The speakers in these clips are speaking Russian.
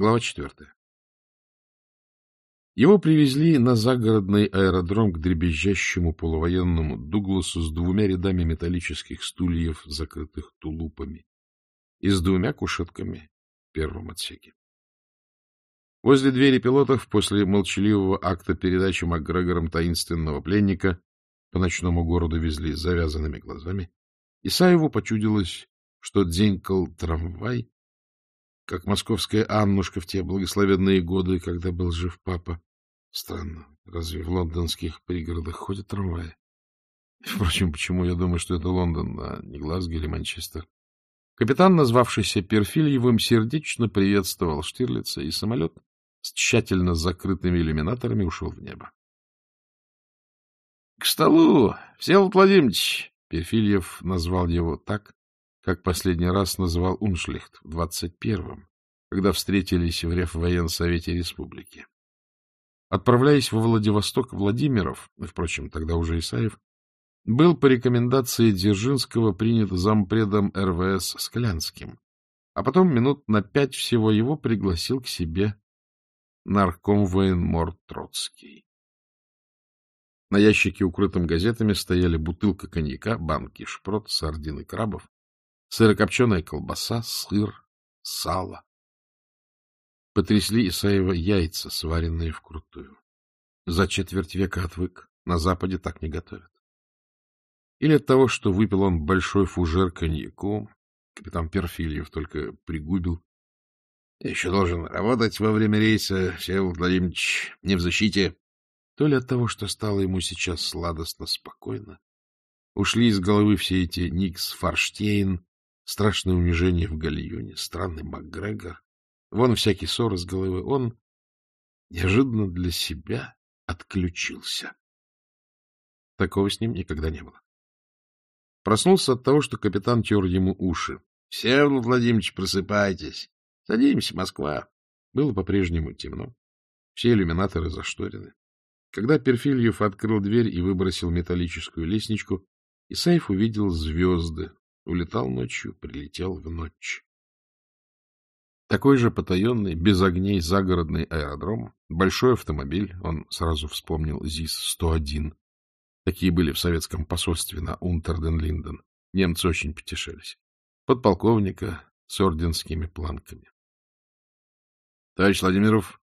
Глава четвертая. Его привезли на загородный аэродром к дребезжащему полувоенному Дугласу с двумя рядами металлических стульев, закрытых тулупами, и с двумя кушетками в первом отсеке. Возле двери пилотов после молчаливого акта передачи МакГрегором таинственного пленника по ночному городу везли с завязанными глазами, Исаеву почудилось, что дзенькал трамвай, как московская Аннушка в те благословенные годы, когда был жив папа. Странно, разве в лондонских пригородах ходят трамваи? Впрочем, почему я думаю, что это Лондон, а не Глазго или Манчестер? Капитан, назвавшийся Перфильевым, сердечно приветствовал Штирлица, и самолет с тщательно закрытыми иллюминаторами ушел в небо. — К столу, Всеволод Владимирович! — Перфильев назвал его так, как последний раз называл Уншлихт в 21-м, когда встретились в Реввоенсовете Республики. Отправляясь во Владивосток, Владимиров, впрочем, тогда уже Исаев, был по рекомендации Дзержинского принят зампредом РВС Склянским, а потом минут на пять всего его пригласил к себе нарком военмор Троцкий. На ящике, укрытом газетами, стояли бутылка коньяка, банки шпрот, сардины, крабов, сырокопченая колбаса, сыр, сало. Потрясли Исаева яйца, сваренные вкрутую. За четверть века отвык, на Западе так не готовят. Или от того, что выпил он большой фужер коньяку, капитан Перфильев только пригубил. — еще должен работать во время рейса, Севол Владимирович, не в защите. То ли от того, что стало ему сейчас сладостно спокойно, ушли из головы все эти Никс Фарштейн, страшное унижение в гальюне, странный МакГрегор, вон всякий ссор из головы, он неожиданно для себя отключился. Такого с ним никогда не было. Проснулся от того, что капитан тер ему уши. — Всеволод Владимирович, просыпайтесь. Садимся, Москва. Было по-прежнему темно. Все иллюминаторы зашторены. Когда Перфильев открыл дверь и выбросил металлическую лестничку, Исаев увидел звезды, Улетал ночью, прилетел в ночь. Такой же потаенный, без огней загородный аэродром, большой автомобиль, он сразу вспомнил ЗИС-101. Такие были в советском посольстве на Унтерден-Линден. Немцы очень потешались. Подполковника с орденскими планками. — Товарищ Владимиров,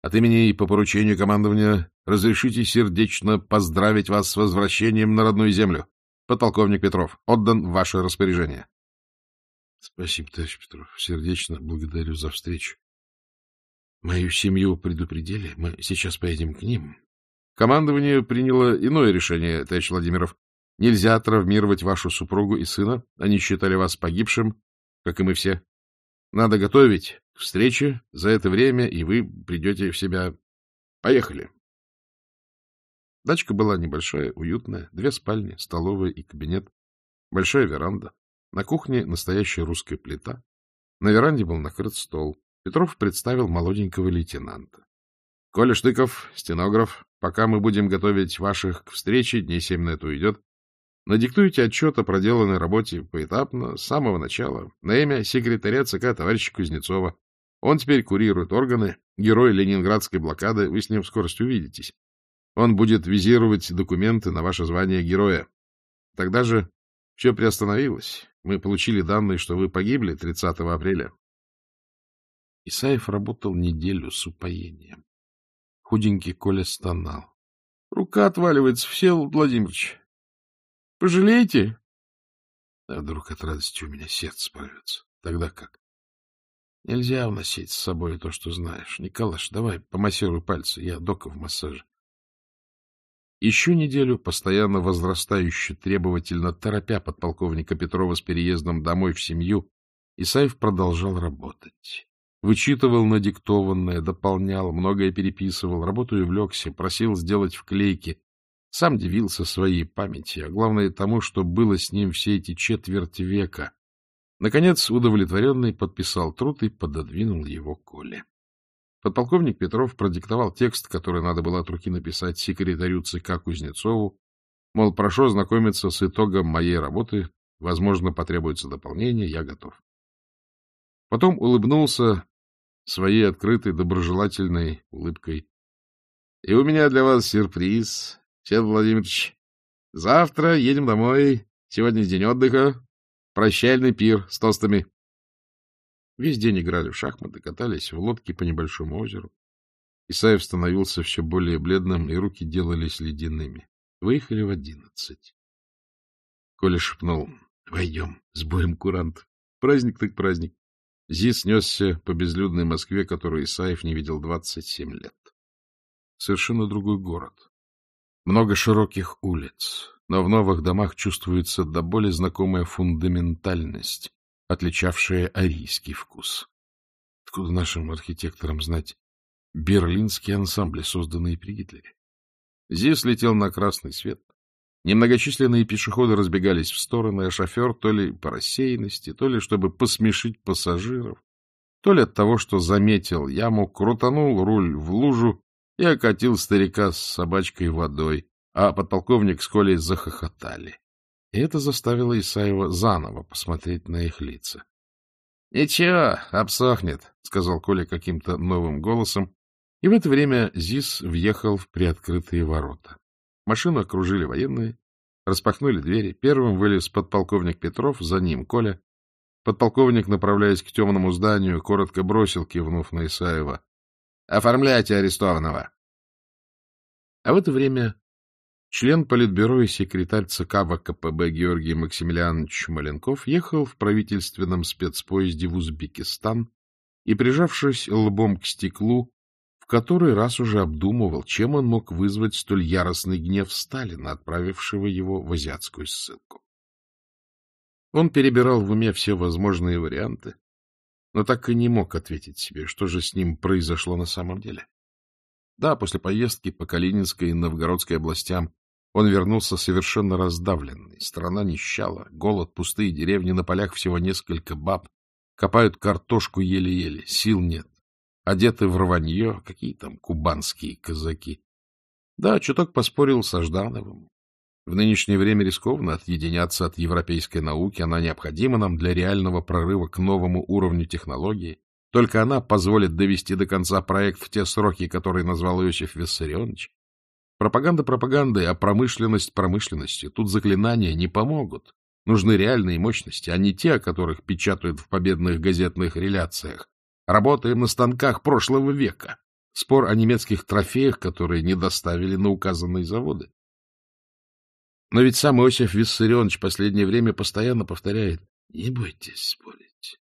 от имени и по поручению командования разрешите сердечно поздравить вас с возвращением на родную землю. Подполковник Петров, отдан в ваше распоряжение. — Спасибо, товарищ Петров. Сердечно благодарю за встречу. Мою семью предупредили. Мы сейчас поедем к ним. Командование приняло иное решение, товарищ Владимиров. Нельзя травмировать вашу супругу и сына. Они считали вас погибшим, как и мы все. Надо готовить к встрече. За это время и вы придете в себя. Поехали. Дачка была небольшая, уютная, две спальни, столовая и кабинет, большая веранда, на кухне настоящая русская плита, на веранде был накрыт стол. Петров представил молоденького лейтенанта. — Коля Штыков, стенограф, пока мы будем готовить ваших к встрече, дней семь на это уйдет, Надиктуйте отчет о проделанной работе поэтапно, с самого начала, на имя секретаря ЦК товарища Кузнецова. Он теперь курирует органы, герой ленинградской блокады, вы с ним в скорости увидитесь. Он будет визировать документы на ваше звание героя. Тогда же все приостановилось. Мы получили данные, что вы погибли 30 апреля. Исаев работал неделю с упоением. Худенький Коля стонал. — Рука отваливается, Всеволод Владимирович. — Пожалеете? А вдруг от радости у меня сердце порвется. Тогда как? Нельзя вносить с собой то, что знаешь. Николаш, давай, помассируй пальцы. Я дока в массаже. Еще неделю, постоянно возрастающе требовательно, торопя подполковника Петрова с переездом домой в семью, Исаев продолжал работать. Вычитывал надиктованное, дополнял, многое переписывал, работу и влекся, просил сделать вклейки. Сам дивился своей памяти, а главное тому, что было с ним все эти четверть века. Наконец, удовлетворенный, подписал труд и пододвинул его Коле. Подполковник Петров продиктовал текст, который надо было от руки написать секретарю ЦК Кузнецову, мол, прошу ознакомиться с итогом моей работы, возможно, потребуется дополнение, я готов. Потом улыбнулся своей открытой, доброжелательной улыбкой. — И у меня для вас сюрприз, сед Владимирович. Завтра едем домой, сегодня день отдыха, прощальный пир с тостами. Весь день играли в шахматы, катались в лодке по небольшому озеру. Исаев становился все более бледным, и руки делались ледяными. Выехали в одиннадцать. Коля шепнул. — Войдем, с боем курант. Праздник так праздник. ЗИС несся по безлюдной Москве, которую Исаев не видел двадцать семь лет. Совершенно другой город. Много широких улиц, но в новых домах чувствуется до боли знакомая фундаментальность, отличавшее арийский вкус. Откуда нашим архитекторам знать берлинские ансамбли, созданные при Гитлере? Зис летел на красный свет. Немногочисленные пешеходы разбегались в стороны, а шофер то ли по рассеянности, то ли чтобы посмешить пассажиров, то ли от того, что заметил яму, крутанул руль в лужу и окатил старика с собачкой водой, а подполковник с Колей захохотали. И это заставило Исаева заново посмотреть на их лица. — Ничего, обсохнет, — сказал Коля каким-то новым голосом, и в это время ЗИС въехал в приоткрытые ворота. Машину окружили военные, распахнули двери. Первым вылез подполковник Петров, за ним Коля. Подполковник, направляясь к темному зданию, коротко бросил, кивнув на Исаева. — Оформляйте арестованного! А в это время Член Политбюро и секретарь ЦК ВКПБ Георгий Максимилианович Маленков ехал в правительственном спецпоезде в Узбекистан и, прижавшись лбом к стеклу, в который раз уже обдумывал, чем он мог вызвать столь яростный гнев Сталина, отправившего его в азиатскую ссылку. Он перебирал в уме все возможные варианты, но так и не мог ответить себе, что же с ним произошло на самом деле. Да, после поездки по Калининской и Новгородской областям он вернулся совершенно раздавленный. Страна нищала, голод, пустые деревни, на полях всего несколько баб. Копают картошку еле-еле, сил нет. Одеты в рванье, какие там кубанские казаки. Да, чуток поспорил со Ждановым. В нынешнее время рискованно отъединяться от европейской науки, она необходима нам для реального прорыва к новому уровню технологии. Только она позволит довести до конца проект в те сроки, которые назвал Иосиф Виссарионович. Пропаганда пропаганды, а промышленность промышленности. Тут заклинания не помогут. Нужны реальные мощности, а не те, о которых печатают в победных газетных реляциях. Работаем на станках прошлого века. Спор о немецких трофеях, которые не доставили на указанные заводы. Но ведь сам Иосиф Виссарионович последнее время постоянно повторяет «Не бойтесь спорить,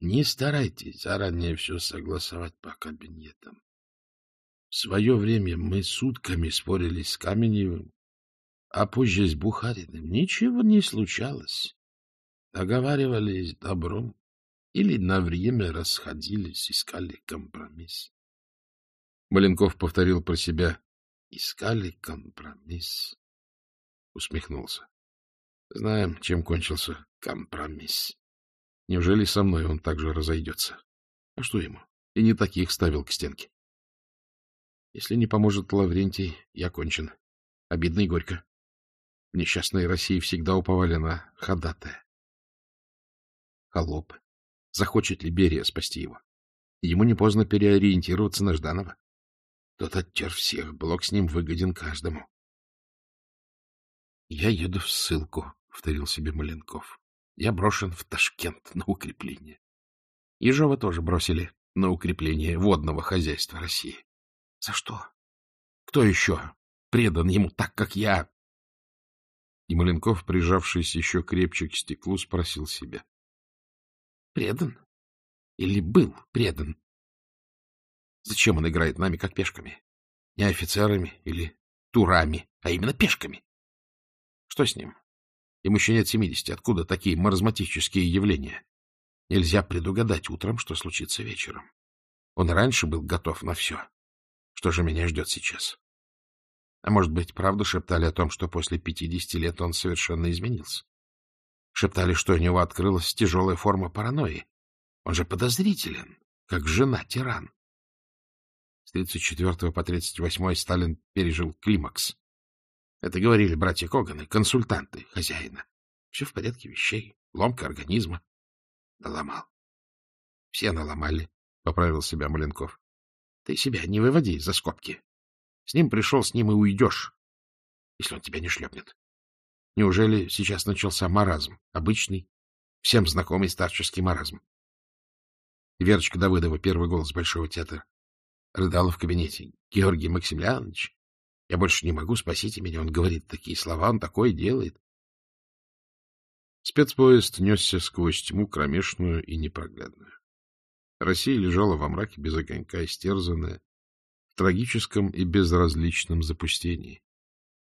не старайтесь заранее все согласовать по кабинетам. Свое время мы сутками спорили с Каменевым, а позже с Бухариным. Ничего не случалось. Договаривались добром или на время расходились, искали компромисс. Маленков повторил про себя «Искали компромисс». Усмехнулся. Знаем, чем кончился компромисс. Неужели со мной он также разойдется? А что ему? И не таких ставил к стенке. Если не поможет Лаврентий, я кончен. Обидно и горько. В несчастной России всегда уповали на ходатая. Холоп. Захочет ли Берия спасти его? Ему не поздно переориентироваться на Жданова. Тот оттер всех, блок с ним выгоден каждому. — Я еду в ссылку, — повторил себе Маленков. — Я брошен в Ташкент на укрепление. Ежова тоже бросили на укрепление водного хозяйства России. За что? Кто еще предан ему так, как я? И Маленков, прижавшись еще крепче к стеклу, спросил себя. — Предан? Или был предан? Зачем он играет нами, как пешками? Не офицерами или турами, а именно пешками. Что с ним? Ему еще нет семидесяти. Откуда такие маразматические явления? Нельзя предугадать утром, что случится вечером. Он раньше был готов на все. Что же меня ждет сейчас? А может быть, правду шептали о том, что после пятидесяти лет он совершенно изменился? Шептали, что у него открылась тяжелая форма паранойи. Он же подозрителен, как жена-тиран. С 34 по 38 Сталин пережил климакс. Это говорили братья Коганы, консультанты хозяина. Все в порядке вещей, ломка организма. Наломал. Все наломали, — поправил себя Маленков. Ты себя не выводи за скобки. С ним пришел, с ним и уйдешь, если он тебя не шлепнет. Неужели сейчас начался маразм? Обычный, всем знакомый старческий маразм. Верочка Давыдова, первый голос Большого театра, рыдала в кабинете. Георгий Максимлянович, я больше не могу, спасите меня. Он говорит такие слова, он такое делает. Спецпоезд несся сквозь тьму кромешную и непроглядную. Россия лежала во мраке без огонька, истерзанная, в трагическом и безразличном запустении.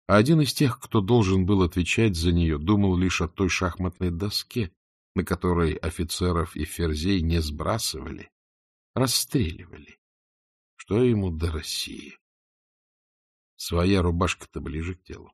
А один из тех, кто должен был отвечать за нее, думал лишь о той шахматной доске, на которой офицеров и ферзей не сбрасывали, расстреливали. Что ему до России? Своя рубашка-то ближе к телу.